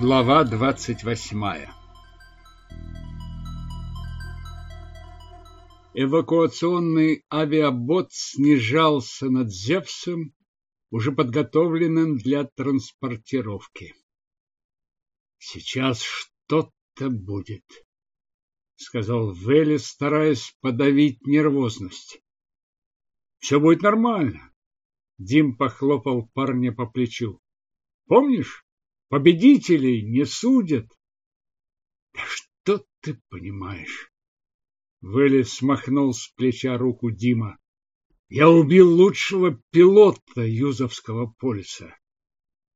Глава двадцать восьмая Эвакуационный авиабот снижался над Зевсом, уже подготовленным для транспортировки. Сейчас что-то будет, сказал Велес, стараясь подавить нервозность. Все будет нормально. Дим похлопал парня по плечу. Помнишь, победителей не судят. Да что ты понимаешь? Велес смахнул с плеча руку Дима. Я убил лучшего пилота Юзовского полиса.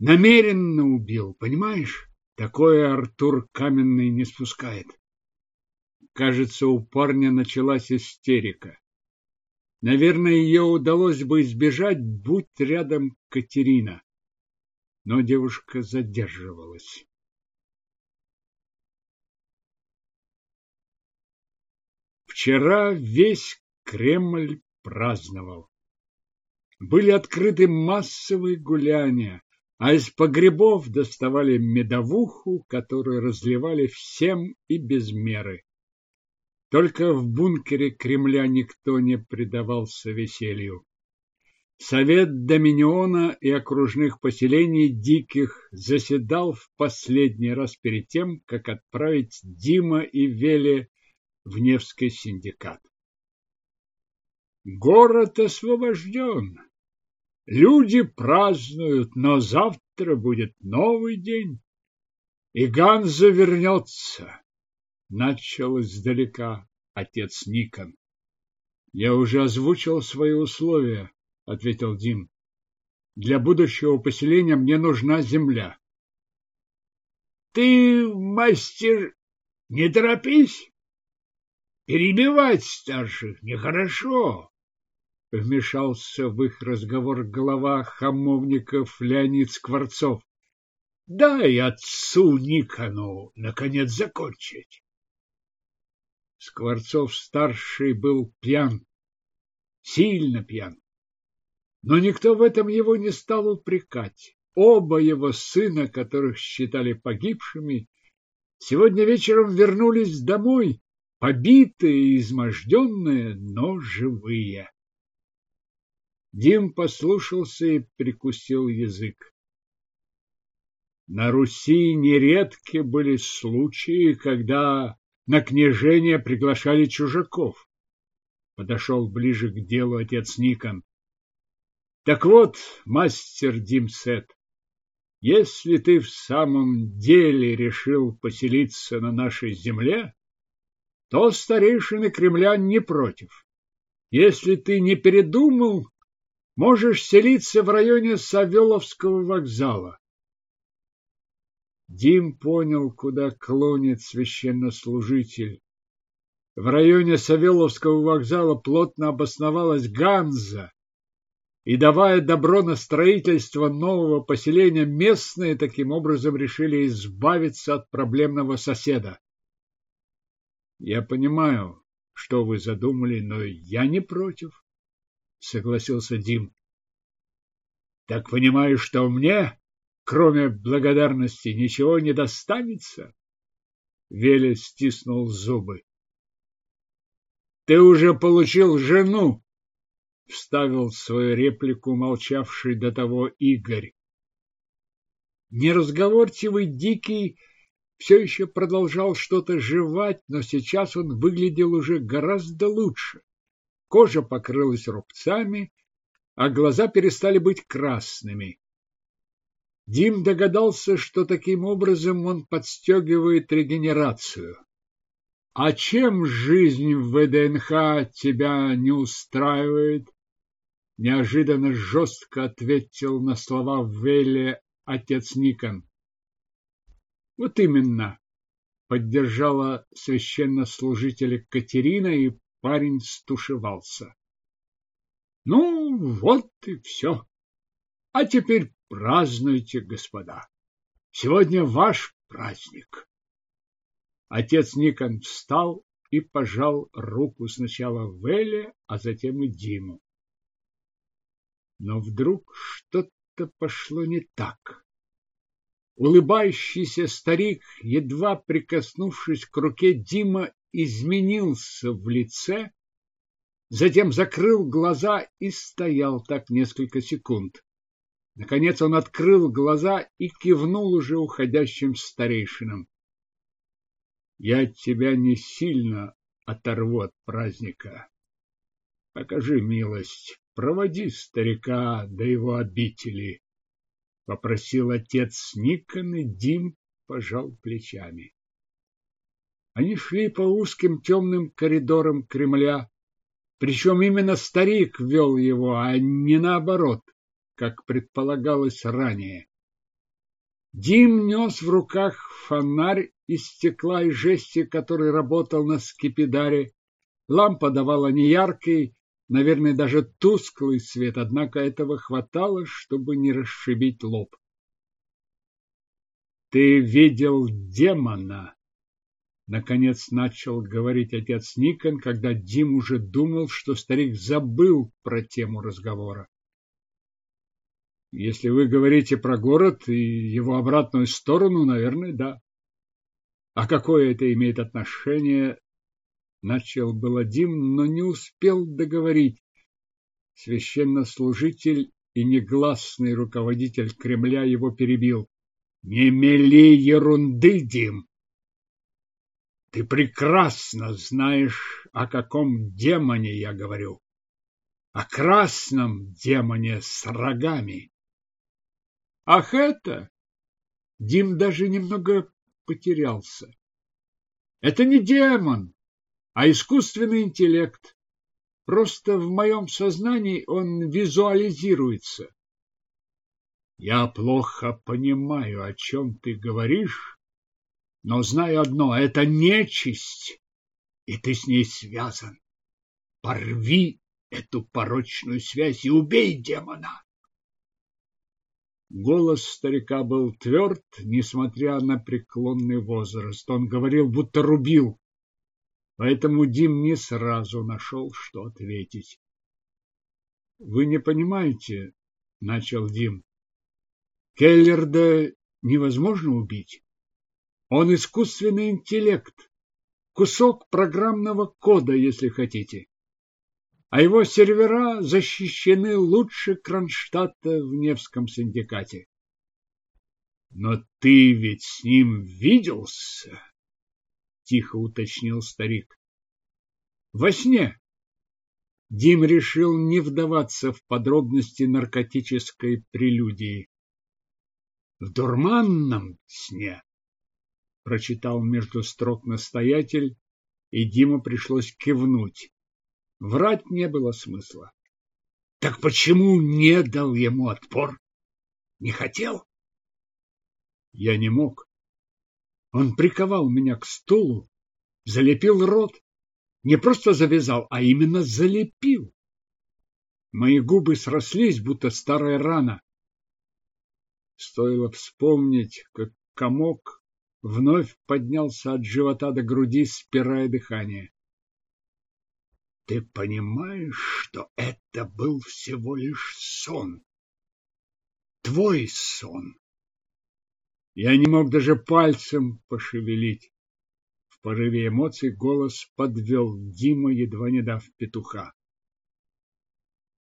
Намеренно убил, понимаешь? Такое Артур Каменный не спускает. Кажется, у парня началась истерика. Наверное, ее удалось бы избежать, будь рядом Катерина. Но девушка задерживалась. Вчера весь Кремль праздновал. Были открыты массовые гуляния, а из погребов доставали медовуху, которую разливали всем и без меры. Только в бункере Кремля никто не предавался веселью. Совет Доминиона и окружных поселений диких заседал в последний раз перед тем, как отправить Дима и Веле в Невский синдикат. Город освобожден. Люди празднуют, но завтра будет новый день. И Ганза вернется. Начал издалека отец Никон. Я уже озвучил свои условия, ответил Дим. Для будущего поселения мне нужна земля. Ты, мастер, не торопись. Перебивать старших нехорошо. Вмешался в их разговор глава хамовников Леонид Скворцов. Дай отцу Никону, наконец, закончить. Скворцов-старший был пьян, сильно пьян. Но никто в этом его не стал упрекать. Оба его сына, которых считали погибшими, сегодня вечером вернулись домой, побитые и изможденные, но живые. Дим послушался и прикусил язык. На Руси нередки были случаи, когда на княжение приглашали чужаков. Подошел ближе к делу отец Никон. Так вот, мастер Димсет, если ты в самом деле решил поселиться на нашей земле, то старейшины Кремля не против. Если ты не передумал, можешь селиться в районе Савеловского вокзала. Дим понял, куда клонит священнослужитель. В районе Савеловского вокзала плотно обосновалась Ганза, и, давая добро на строительство нового поселения, местные таким образом решили избавиться от проблемного соседа. Я понимаю, что вы задумали, но я не против, согласился Дим. Так понимаю, что мне кроме благодарности, ничего не достанется? Веля стиснул зубы. Ты уже получил жену, вставил свою реплику молчавший до того Игорь. Неразговорчивый Дикий все еще продолжал что-то жевать, но сейчас он выглядел уже гораздо лучше. Кожа покрылась рубцами, а глаза перестали быть красными. Дим догадался, что таким образом он подстегивает регенерацию. А чем жизнь в ВДНХ тебя не устраивает? Неожиданно жестко ответил на слова Велли отец Никон. Вот именно, поддержала священнослужителя Катерина, и парень стушевался. Ну, вот и все. А теперь Празднуйте, господа. Сегодня ваш праздник. Отец Никон встал и пожал руку сначала Веле, а затем и Диму. Но вдруг что-то пошло не так. Улыбающийся старик, едва прикоснувшись к руке Дима, изменился в лице, затем закрыл глаза и стоял так несколько секунд. Наконец он открыл глаза и кивнул уже уходящим старейшинам. Я тебя не сильно оторву от праздника. Покажи милость, проводи старика до его обители, — попросил отец Никон, и Дим пожал плечами. Они шли по узким темным коридорам Кремля, причем именно старик вел его, а не наоборот, как предполагалось ранее. Дим нес в руках фонарь из стекла и жести, который работал на скипидаре. Лампа давала неяркий, наверное, даже тусклый свет, однако этого хватало, чтобы не расшибить лоб. «Ты видел демона?» Наконец начал говорить отец Никон, когда Дим уже думал, что старик забыл про тему разговора. Если вы говорите про город и его обратную сторону, наверное, да. А какое это имеет отношение? Начал было Дим, но не успел договорить. Священнослужитель и негласный руководитель Кремля его перебил. Не мели ерунды, Дим. Ты прекрасно знаешь, о каком демоне я говорю. О красном демоне с рогами. Ах это! Дим даже немного потерялся. Это не демон, а искусственный интеллект. Просто в моем сознании он визуализируется. Я плохо понимаю, о чем ты говоришь, но знаю одно — это нечисть, и ты с ней связан. Порви эту порочную связь и убей демона. Голос старика был тверд, несмотря на преклонный возраст. Он говорил, будто рубил. Поэтому Дим не сразу нашел, что ответить. — Вы не понимаете, — начал Дим. — Келлерда невозможно убить. Он искусственный интеллект, кусок программного кода, если хотите а его сервера защищены лучше Кронштадта в Невском синдикате. Но ты ведь с ним виделся? Тихо уточнил старик. Во сне. Дим решил не вдаваться в подробности наркотической прелюдии. В дурманном сне, прочитал между строк настоятель, и Диму пришлось кивнуть. Врать не было смысла. Так почему не дал ему отпор? Не хотел? Я не мог. Он приковал меня к стулу, залепил рот. Не просто завязал, а именно залепил. Мои губы срослись, будто старая рана. Стоило вспомнить, как комок вновь поднялся от живота до груди, спирая дыхание. Ты понимаешь, что это был всего лишь сон? Твой сон. Я не мог даже пальцем пошевелить. В порыве эмоций голос подвел Дима, едва не дав петуха.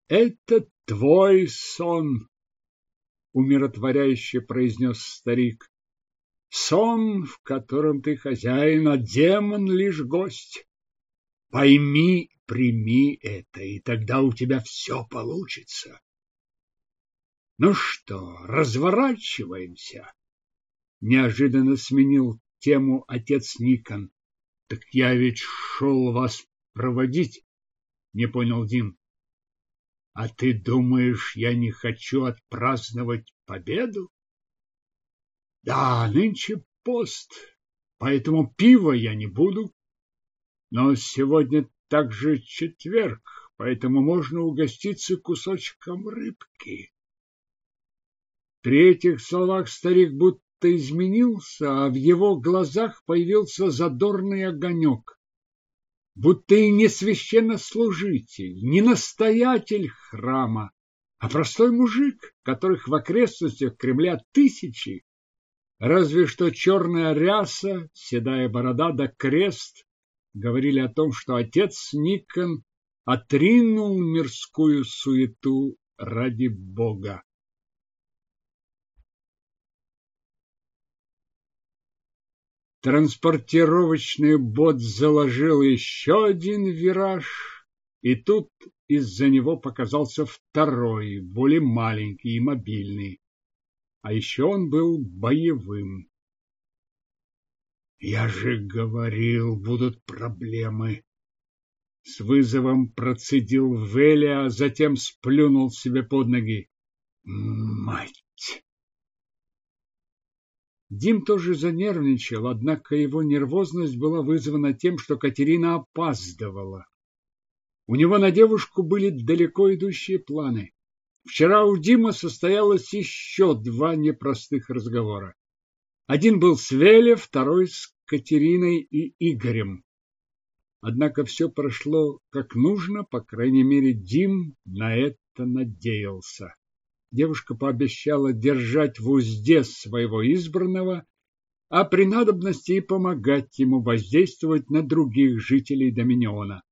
Это твой сон, умиротворяюще произнес старик. Сон, в котором ты хозяин, а демон лишь гость. Пойми Прими это, и тогда у тебя все получится. Ну что, разворачиваемся? Неожиданно сменил тему отец Никон. Так я ведь шел вас проводить, не понял Дим. А ты думаешь, я не хочу отпраздновать победу? Да, нынче пост, поэтому пива я не буду. Но сегодня также четверг, поэтому можно угоститься кусочком рыбки. При этих словах старик будто изменился, а в его глазах появился задорный огонек. Будто и не священнослужитель, не настоятель храма, а простой мужик, которых в окрестностях Кремля тысячи, Разве что черная ряса, седая борода да крест говорили о том, что отец Никон отринул мирскую суету ради Бога. Транспортировочный бот заложил еще один вираж, и тут из-за него показался второй, более маленький и мобильный. А еще он был боевым. Я же говорил, будут проблемы. С вызовом процедил Веля, а затем сплюнул себе под ноги. Мать! Дим тоже занервничал, однако его нервозность была вызвана тем, что Катерина опаздывала. У него на девушку были далеко идущие планы. Вчера у Дима состоялось еще два непростых разговора. Один был с Веле, второй с Катериной и Игорем. Однако все прошло как нужно, по крайней мере, Дим на это надеялся. Девушка пообещала держать в узде своего избранного, а при надобности и помогать ему воздействовать на других жителей Доминиона.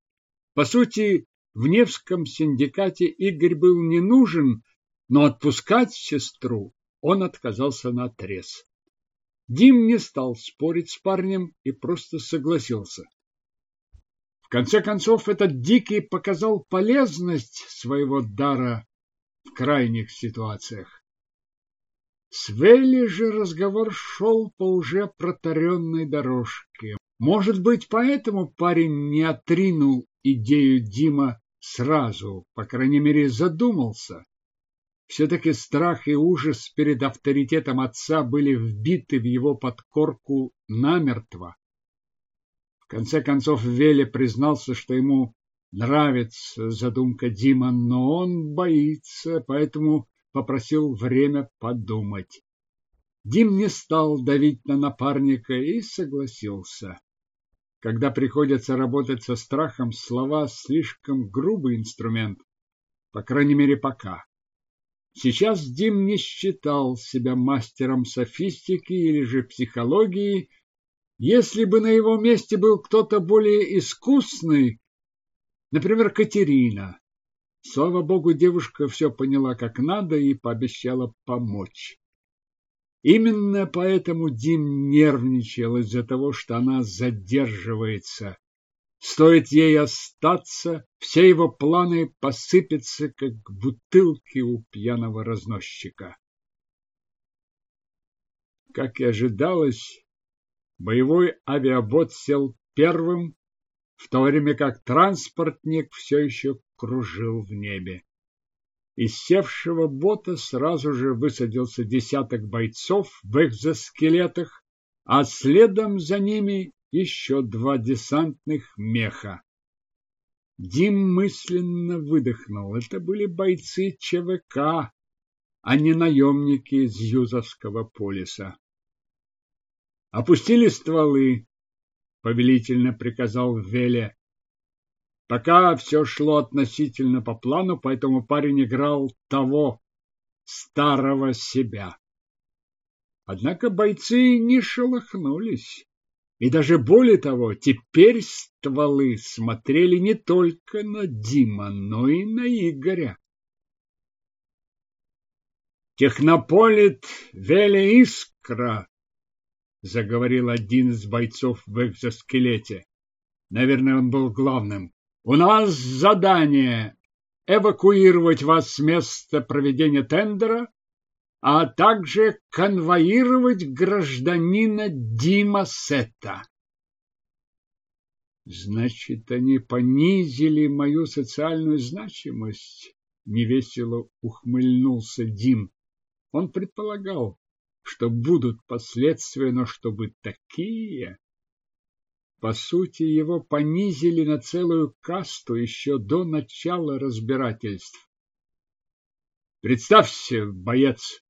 По сути, в Невском синдикате Игорь был не нужен, но отпускать сестру он отказался наотрез. Дим не стал спорить с парнем и просто согласился. В конце концов, этот Дикий показал полезность своего дара в крайних ситуациях. С Велли же разговор шел по уже протаренной дорожке. Может быть, поэтому парень не отринул идею Дима сразу, по крайней мере, задумался. Все-таки страх и ужас перед авторитетом отца были вбиты в его подкорку намертво. В конце концов, Веле признался, что ему нравится задумка Дима, но он боится, поэтому попросил время подумать. Дим не стал давить на напарника и согласился. Когда приходится работать со страхом, слова слишком грубый инструмент, по крайней мере, пока. Сейчас Дим не считал себя мастером софистики или же психологии. Если бы на его месте был кто-то более искусный, например, Катерина, слава богу, девушка все поняла как надо и пообещала помочь. Именно поэтому Дим нервничал из-за того, что она задерживается. Стоит ей остаться, все его планы посыпятся, как бутылки у пьяного разносчика. Как и ожидалось, боевой авиабот сел первым, в то время как транспортник все еще кружил в небе. Из севшего бота сразу же высадился десяток бойцов в экзоскелетах, а следом за ними еще два десантных меха. Дим мысленно выдохнул. Это были бойцы ЧВК, а не наемники из Юзовского полиса. Опустили стволы, повелительно приказал Веле. Пока все шло относительно по плану, поэтому парень играл того старого себя. Однако бойцы не шелохнулись. И даже более того, теперь стволы смотрели не только на Дима, но и на Игоря. Технополит Веля Искра, заговорил один из бойцов в экзоскелете. Наверное, он был главным. У нас задание эвакуировать вас с места проведения тендера а также конвоировать гражданина Дима Сета. Значит, они понизили мою социальную значимость, невесело ухмыльнулся Дим. Он предполагал, что будут последствия, но чтобы такие... По сути, его понизили на целую касту еще до начала разбирательств. Представься, боец,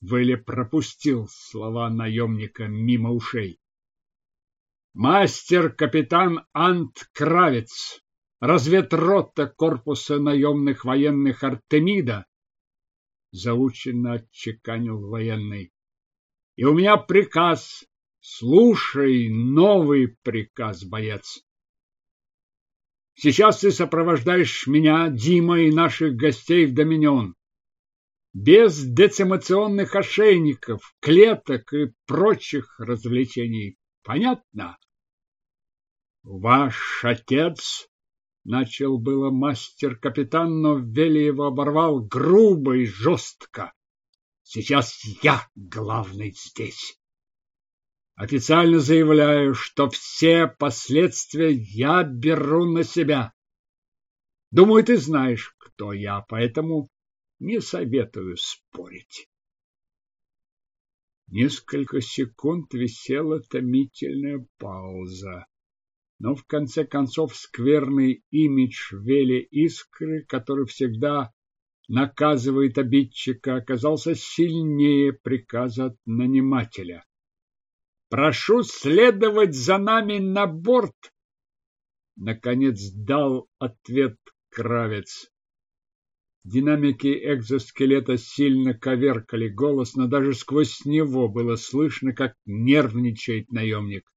Вэлли пропустил слова наемника мимо ушей. Мастер-капитан Ант Кравец, разведрота корпуса наемных военных Артемида, заученно отчеканил военный. И у меня приказ. Слушай новый приказ, боец. Сейчас ты сопровождаешь меня, Дима и наших гостей в Доминион. Без децимационных ошейников, клеток и прочих развлечений. Понятно? Ваш отец, начал было мастер-капитан, но Вели его оборвал грубо и жестко. Сейчас я главный здесь. Официально заявляю, что все последствия я беру на себя. Думаю, ты знаешь, кто я, поэтому не советую спорить. Несколько секунд висела томительная пауза. Но в конце концов скверный имидж Вели Искры, который всегда наказывает обидчика, оказался сильнее приказа от нанимателя. «Прошу следовать за нами на борт!» Наконец дал ответ Кравец. Динамики экзоскелета сильно коверкали голос, но даже сквозь него было слышно, как нервничает наемник.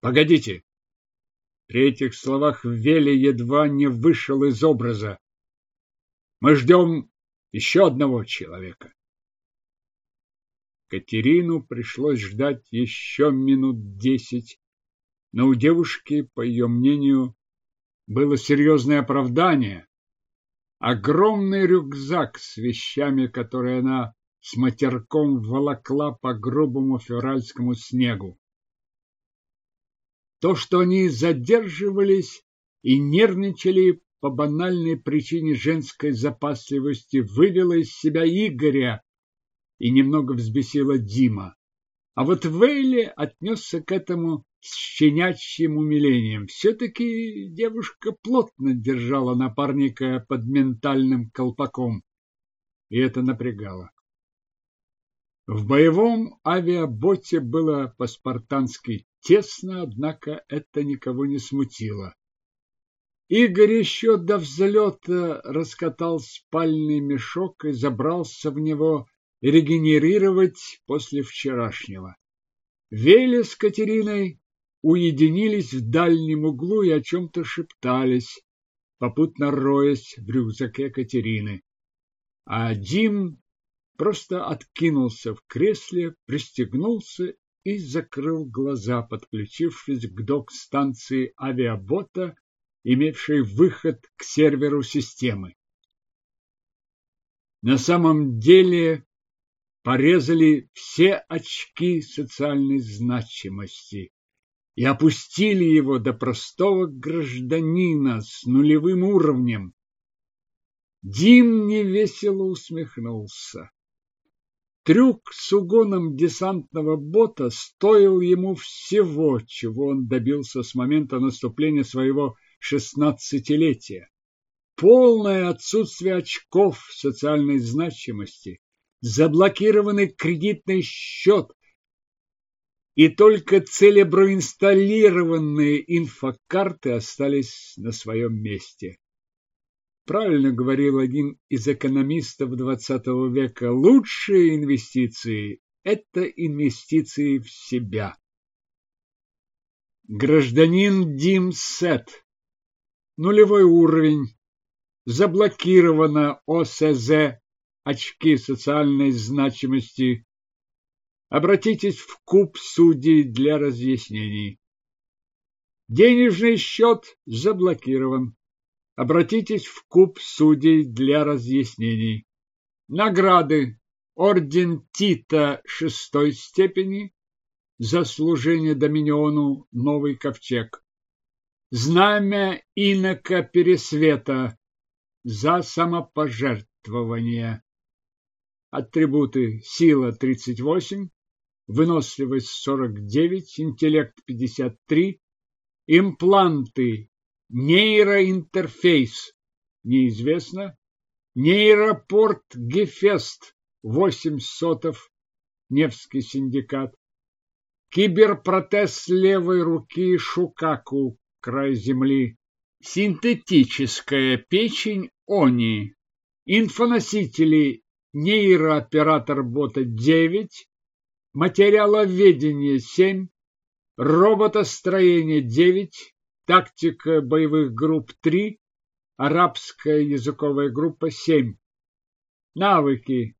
«Погодите!» При этих словах Вели едва не вышел из образа. Мы ждем еще одного человека. Катерину пришлось ждать еще минут десять, но у девушки, по ее мнению, было серьезное оправдание. Огромный рюкзак с вещами, которые она с матерком волокла по грубому февральскому снегу. То, что они задерживались и нервничали по банальной причине женской запасливости, вывело из себя Игоря и немного взбесило Дима. А вот Вейли отнесся к этому с щенячьим умилением. Все-таки девушка плотно держала напарника под ментальным колпаком, и это напрягало. В боевом авиаботе было по-спартански тесно, однако это никого не смутило. Игорь еще до взлета раскатал спальный мешок и забрался в него регенерировать после вчерашнего. Веля с Катериной уединились в дальнем углу и о чем-то шептались, попутно роясь в рюкзаке Катерины. А Дим просто откинулся в кресле, пристегнулся и закрыл глаза, подключившись к док-станции авиабота, имевшей выход к серверу системы. На самом деле порезали все очки социальной значимости и опустили его до простого гражданина с нулевым уровнем. Дим невесело усмехнулся. Трюк с угоном десантного бота стоил ему всего, чего он добился с момента наступления своего шестнадцатилетия. Полное отсутствие очков социальной значимости, заблокированный кредитный счет и только целеброинсталлированные инфокарты остались на своем месте. Правильно говорил один из экономистов XX века, лучшие инвестиции – это инвестиции в себя. Гражданин Дим Сет. Нулевой уровень. Заблокировано ОСЗ. Очки социальной значимости. Обратитесь в куб судей для разъяснений. Денежный счет заблокирован. Обратитесь в куб судей для разъяснений. Награды. Орден Тита шестой степени за служение Доминиону Новый Ковчег. Знамя инока Пересвета за самопожертвование. Атрибуты сила 38, выносливость 49, интеллект 53, импланты Нейроинтерфейс. Неизвестно. Нейропорт Гефест. 8 сотов. Невский синдикат. Киберпротез левой руки Шукаку. Край земли. Синтетическая печень Они. Инфоносители нейрооператор бота 9, материаловедение 7, роботостроение 9, тактика боевых групп 3, арабская языковая группа 7. Навыки.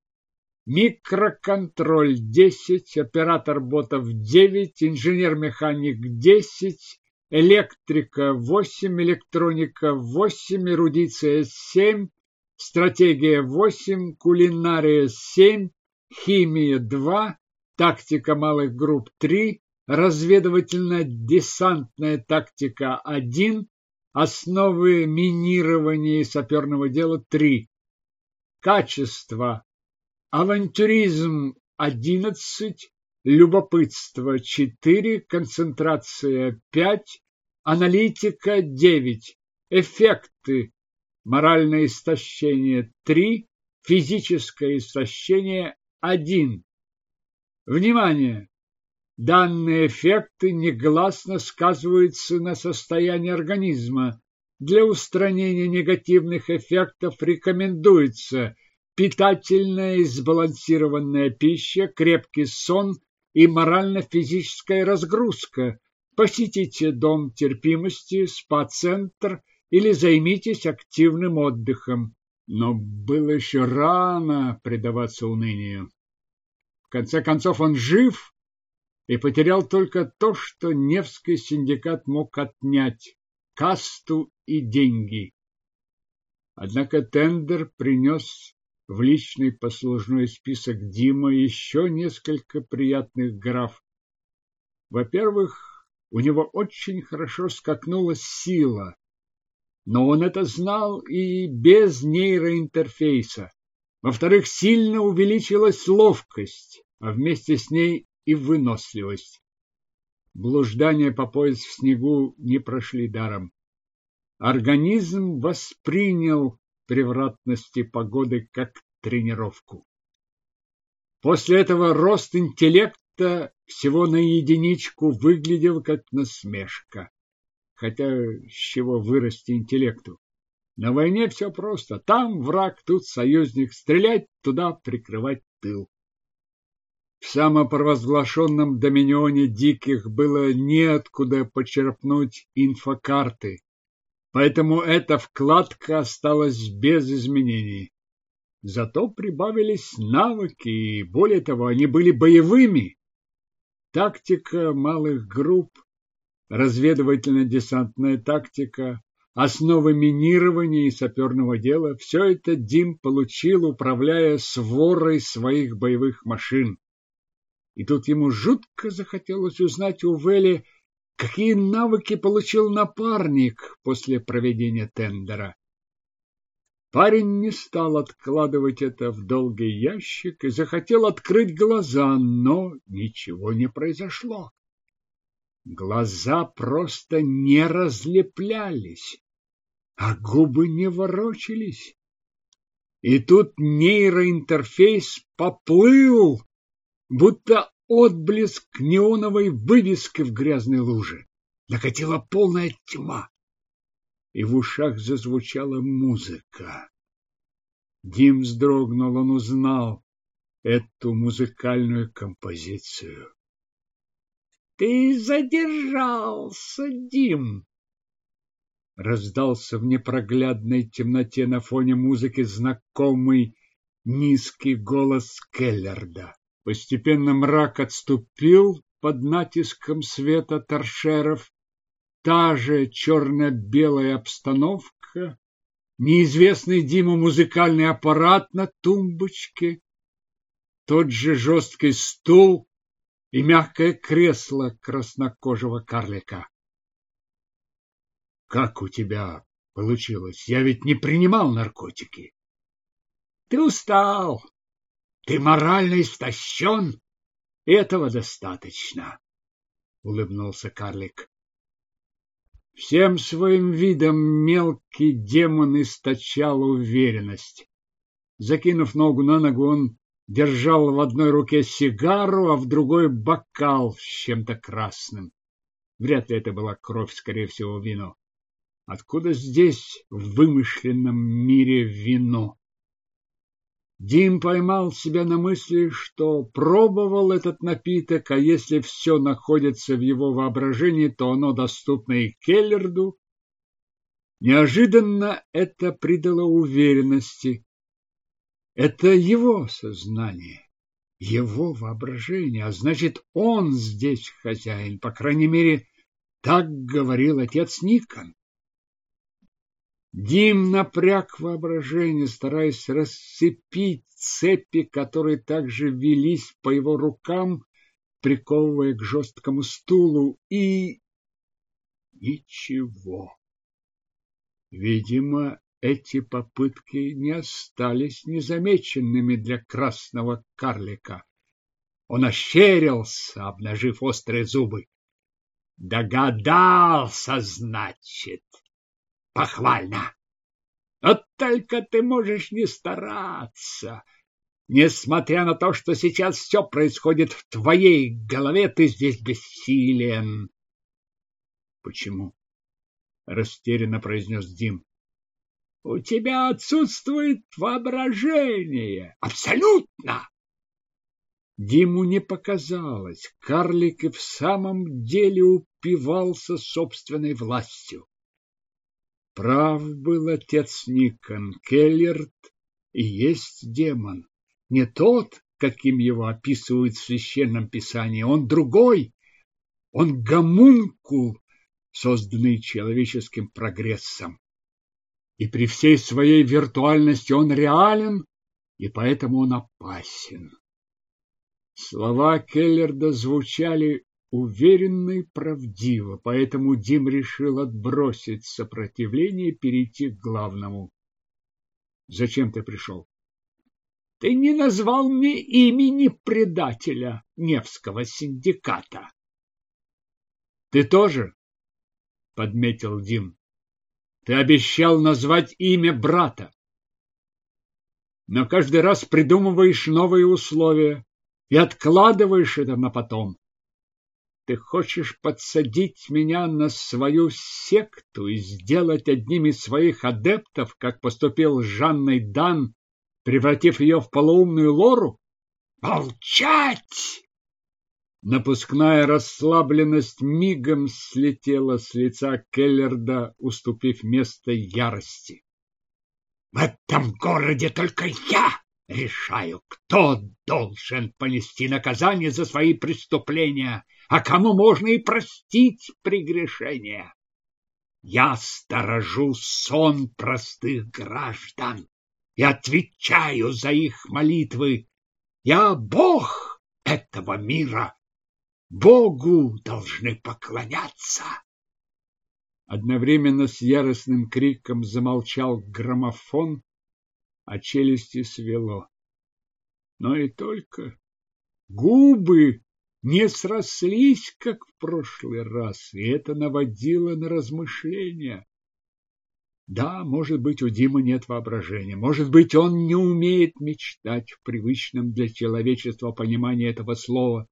Микроконтроль 10, оператор ботов 9, инженер-механик 10, электрика 8, электроника 8, эрудиция 7, стратегия 8, кулинария 7, химия 2, тактика малых групп 3, разведывательно-десантная тактика 1, основы минирования и саперного дела 3. Качество. Авантюризм 11, любопытство 4, концентрация 5, аналитика 9, эффекты. Моральное истощение 3, физическое истощение 1. Внимание! Данные эффекты негласно сказываются на состоянии организма. Для устранения негативных эффектов рекомендуется питательная и сбалансированная пища, крепкий сон и морально-физическая разгрузка. Посетите дом терпимости, спа-центр или займитесь активным отдыхом. Но было еще рано предаваться унынию конце концов, он жив и потерял только то, что Невский синдикат мог отнять – касту и деньги. Однако тендер принес в личный послужной список Дима еще несколько приятных граф. Во-первых, у него очень хорошо скакнула сила, но он это знал и без нейроинтерфейса. Во-вторых, сильно увеличилась ловкость, а вместе с ней и выносливость. Блуждания по пояс в снегу не прошли даром. Организм воспринял превратности погоды как тренировку. После этого рост интеллекта всего на единичку выглядел как насмешка. Хотя с чего вырасти интеллекту? На войне все просто. Там враг, тут союзник. Стрелять туда, прикрывать тыл. В самопровозглашенном доминионе диких было неоткуда почерпнуть инфокарты, поэтому эта вкладка осталась без изменений. Зато прибавились навыки, и более того, они были боевыми. Тактика малых групп, разведывательно-десантная тактика, основы минирования и саперного дела – все это Дим получил, управляя сворой своих боевых машин. И тут ему жутко захотелось узнать у Вели, какие навыки получил напарник после проведения тендера. Парень не стал откладывать это в долгий ящик и захотел открыть глаза, но ничего не произошло. Глаза просто не разлеплялись а губы не ворочались. И тут нейроинтерфейс поплыл, будто отблеск неоновой вывески в грязной луже. Накатила полная тьма, и в ушах зазвучала музыка. Дим вздрогнул, он узнал эту музыкальную композицию. — Ты задержался, Дим, раздался в непроглядной темноте на фоне музыки знакомый низкий голос Келлерда. Постепенно мрак отступил под натиском света торшеров. Та же черно-белая обстановка, неизвестный Диму музыкальный аппарат на тумбочке, тот же жесткий стул и мягкое кресло краснокожего карлика. Как у тебя получилось? Я ведь не принимал наркотики. Ты устал. Ты морально истощен. Этого достаточно, улыбнулся карлик. Всем своим видом мелкий демон источал уверенность. Закинув ногу на ногу, он держал в одной руке сигару, а в другой бокал с чем-то красным. Вряд ли это была кровь, скорее всего, вино. Откуда здесь, в вымышленном мире, вино? Дим поймал себя на мысли, что пробовал этот напиток, а если все находится в его воображении, то оно доступно и Келлерду. Неожиданно это придало уверенности. Это его сознание, его воображение, а значит, он здесь хозяин, по крайней мере, так говорил отец Никон. Дим напряг воображение, стараясь расцепить цепи, которые также велись по его рукам, приковывая к жесткому стулу, и... Ничего. Видимо, эти попытки не остались незамеченными для красного карлика. Он ощерился, обнажив острые зубы. Догадался, значит. Похвально. Вот только ты можешь не стараться. Несмотря на то, что сейчас все происходит в твоей голове, ты здесь бессилен. Почему? Растерянно произнес Дим. У тебя отсутствует воображение. Абсолютно. Диму не показалось. Карлик и в самом деле упивался собственной властью. Прав был отец Никон, Келлерт и есть демон. Не тот, каким его описывают в священном писании, он другой. Он гомункул, созданный человеческим прогрессом. И при всей своей виртуальности он реален, и поэтому он опасен. Слова Келлерда звучали уверенно и правдиво, поэтому Дим решил отбросить сопротивление и перейти к главному. Зачем ты пришел? Ты не назвал мне имени предателя Невского синдиката. Ты тоже? Подметил Дим. Ты обещал назвать имя брата. Но каждый раз придумываешь новые условия и откладываешь это на потом. Ты хочешь подсадить меня на свою секту и сделать одним из своих адептов, как поступил Жанной Дан, превратив ее в полоумную лору? Молчать! Напускная расслабленность мигом слетела с лица Келлерда, уступив место ярости. В этом городе только я решаю, кто должен понести наказание за свои преступления, а кому можно и простить прегрешения. Я сторожу сон простых граждан и отвечаю за их молитвы. Я Бог этого мира. Богу должны поклоняться. Одновременно с яростным криком замолчал граммофон, а челюсти свело. Но и только губы не срослись, как в прошлый раз, и это наводило на размышления. Да, может быть, у Димы нет воображения, может быть, он не умеет мечтать в привычном для человечества понимании этого слова,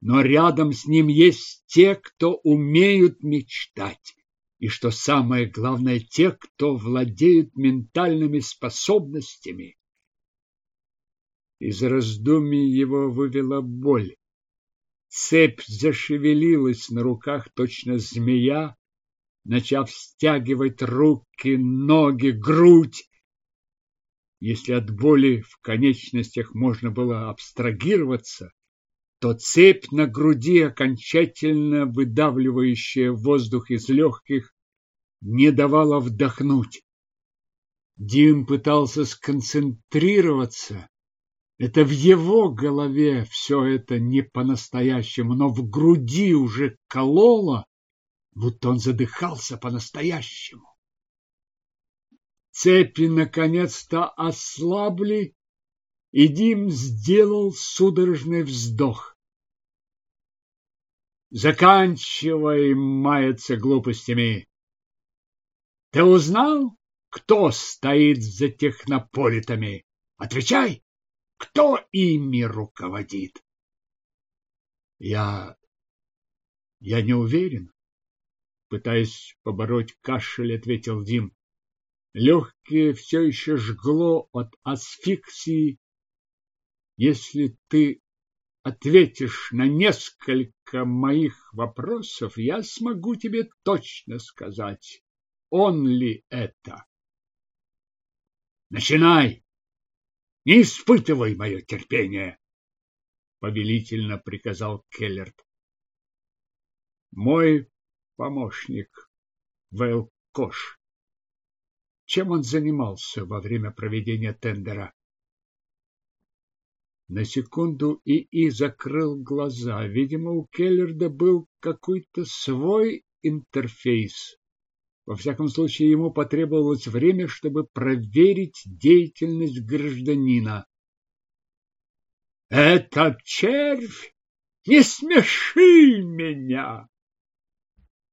но рядом с ним есть те, кто умеют мечтать, и, что самое главное, те, кто владеют ментальными способностями. Из раздумий его вывела боль. Цепь зашевелилась на руках, точно змея, начав стягивать руки, ноги, грудь. Если от боли в конечностях можно было абстрагироваться, то цепь на груди, окончательно выдавливающая воздух из легких, не давала вдохнуть. Дим пытался сконцентрироваться, это в его голове все это не по-настоящему, но в груди уже кололо, будто он задыхался по-настоящему. Цепи наконец-то ослабли, и Дим сделал судорожный вздох. Заканчивай маяться глупостями. Ты узнал, кто стоит за технополитами? Отвечай! Кто ими руководит? Я... я не уверен. Пытаясь побороть кашель, ответил Дим. Легкие все еще жгло от асфиксии. Если ты ответишь на несколько моих вопросов, я смогу тебе точно сказать, он ли это. Начинай! Не испытывай мое терпение! Повелительно приказал Келлерт. Мой помощник, Вэл Кош. Чем он занимался во время проведения тендера? На секунду ИИ закрыл глаза. Видимо, у Келлерда был какой-то свой интерфейс. Во всяком случае, ему потребовалось время, чтобы проверить деятельность гражданина. «Этот червь! Не смеши меня!»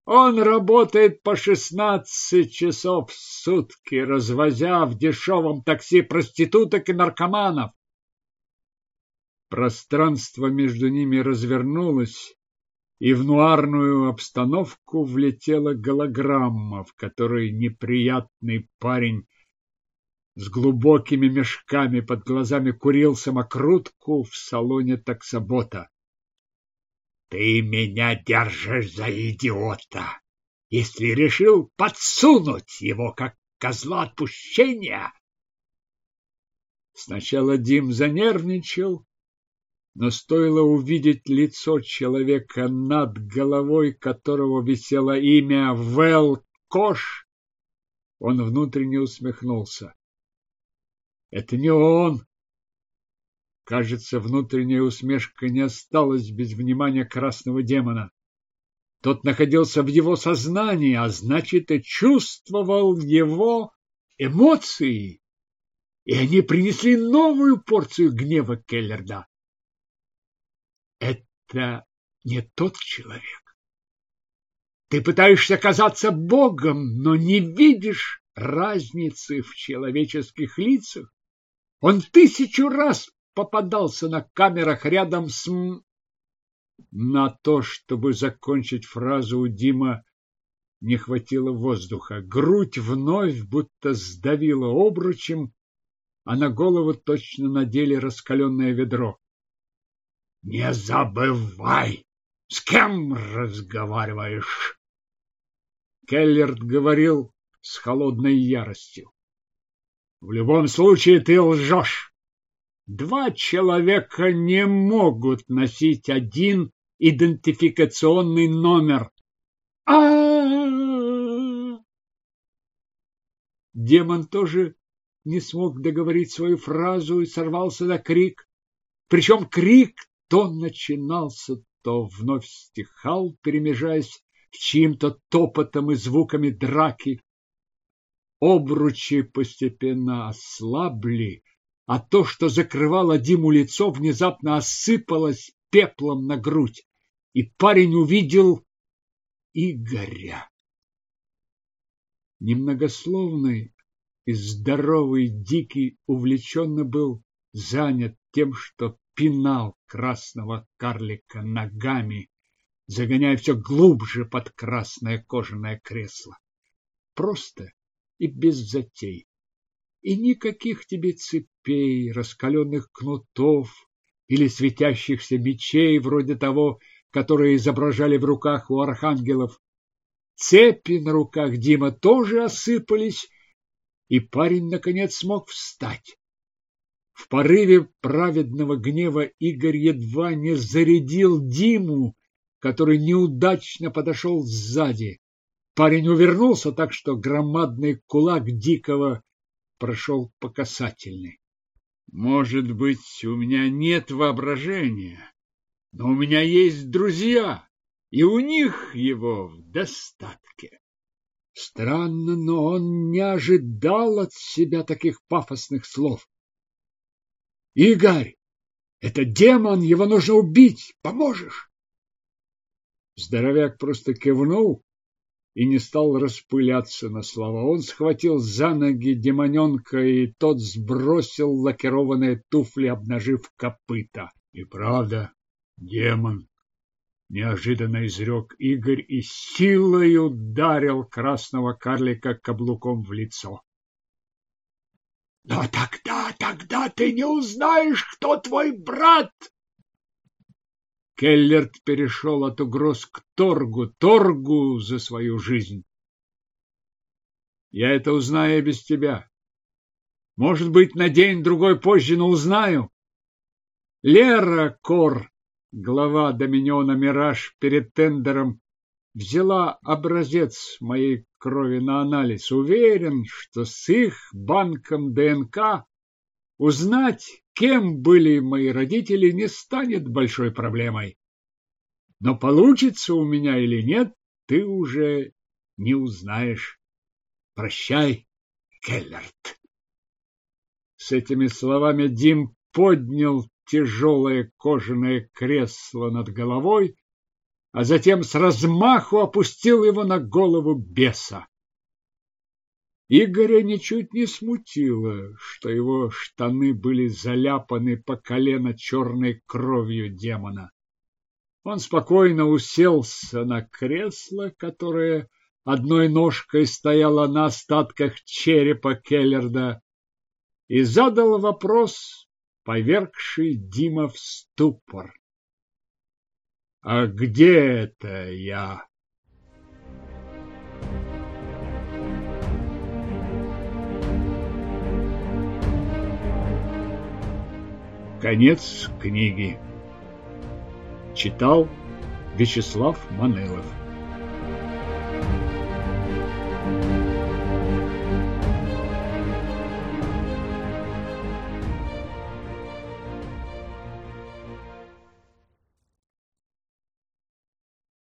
Он работает по шестнадцать часов в сутки, развозя в дешевом такси проституток и наркоманов. Пространство между ними развернулось, и в нуарную обстановку влетела голограмма, в которой неприятный парень с глубокими мешками под глазами курил самокрутку в салоне таксобота. «Ты меня держишь за идиота, если решил подсунуть его, как козла отпущения!» Сначала Дим занервничал, но стоило увидеть лицо человека, над головой которого висело имя Вэл Кош, он внутренне усмехнулся. Это не он. Кажется, внутренняя усмешка не осталась без внимания красного демона. Тот находился в его сознании, а значит, и чувствовал его эмоции. И они принесли новую порцию гнева Келлерда. Это не тот человек. Ты пытаешься казаться Богом, но не видишь разницы в человеческих лицах. Он тысячу раз попадался на камерах рядом с... На то, чтобы закончить фразу у Дима, не хватило воздуха. Грудь вновь будто сдавила обручем, а на голову точно надели раскаленное ведро. Не забывай, с кем разговариваешь. Келлерт говорил с холодной яростью. В любом случае ты лжешь. Два человека не могут носить один идентификационный номер. А, -а, -а, Демон тоже не смог договорить свою фразу и сорвался на крик. Причем крик то начинался, то вновь стихал, перемежаясь с чьим-то топотом и звуками драки. Обручи постепенно ослабли, а то, что закрывало Диму лицо, внезапно осыпалось пеплом на грудь, и парень увидел Игоря. Немногословный и здоровый Дикий увлеченно был занят тем, что пинал красного карлика ногами, загоняя все глубже под красное кожаное кресло. Просто и без затей. И никаких тебе цепей, раскаленных кнутов или светящихся мечей, вроде того, которые изображали в руках у архангелов. Цепи на руках Дима тоже осыпались, и парень, наконец, смог встать. В порыве праведного гнева Игорь едва не зарядил Диму, который неудачно подошел сзади. Парень увернулся так, что громадный кулак Дикого прошел по касательной. Может быть, у меня нет воображения, но у меня есть друзья, и у них его в достатке. Странно, но он не ожидал от себя таких пафосных слов. Игорь, это демон, его нужно убить. Поможешь? Здоровяк просто кивнул и не стал распыляться на слова. Он схватил за ноги демоненка, и тот сбросил лакированные туфли, обнажив копыта. И правда, демон, неожиданно изрек Игорь и силой ударил красного карлика каблуком в лицо. Но тогда, тогда ты не узнаешь, кто твой брат. Келлерт перешел от угроз к торгу, торгу за свою жизнь. Я это узнаю без тебя. Может быть, на день-другой позже, но узнаю. Лера Кор, глава доминиона Мираж перед тендером, взяла образец моей крови на анализ. Уверен, что с их банком ДНК узнать, кем были мои родители, не станет большой проблемой. Но получится у меня или нет, ты уже не узнаешь. Прощай, Келлерт. С этими словами Дим поднял тяжелое кожаное кресло над головой, а затем с размаху опустил его на голову беса. Игоря ничуть не смутило, что его штаны были заляпаны по колено черной кровью демона. Он спокойно уселся на кресло, которое одной ножкой стояло на остатках черепа Келлерда, и задал вопрос, повергший Дима в ступор. «А где это я?» Конец книги. Читал Вячеслав Манелов.